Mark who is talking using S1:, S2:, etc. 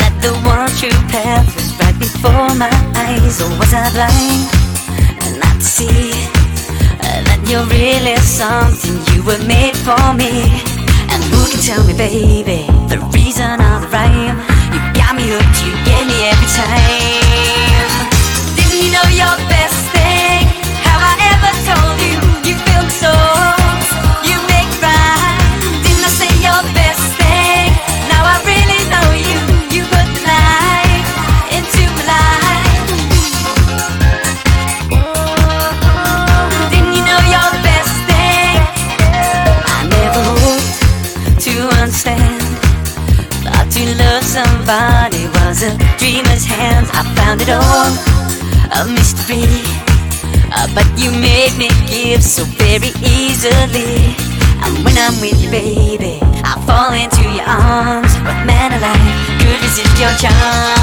S1: That the world you path was right before my eyes. Or was I blind? And not to see That you're really something you were made for me. And who can tell me, baby, the reason of the rhyme? You got me hooked, you get me every time. Thought to love somebody was a dreamer's hand. I found it all a mystery. Uh, but you made me give so very easily. And when I'm with you, baby, I fall into your arms. What man alive could resist your charm?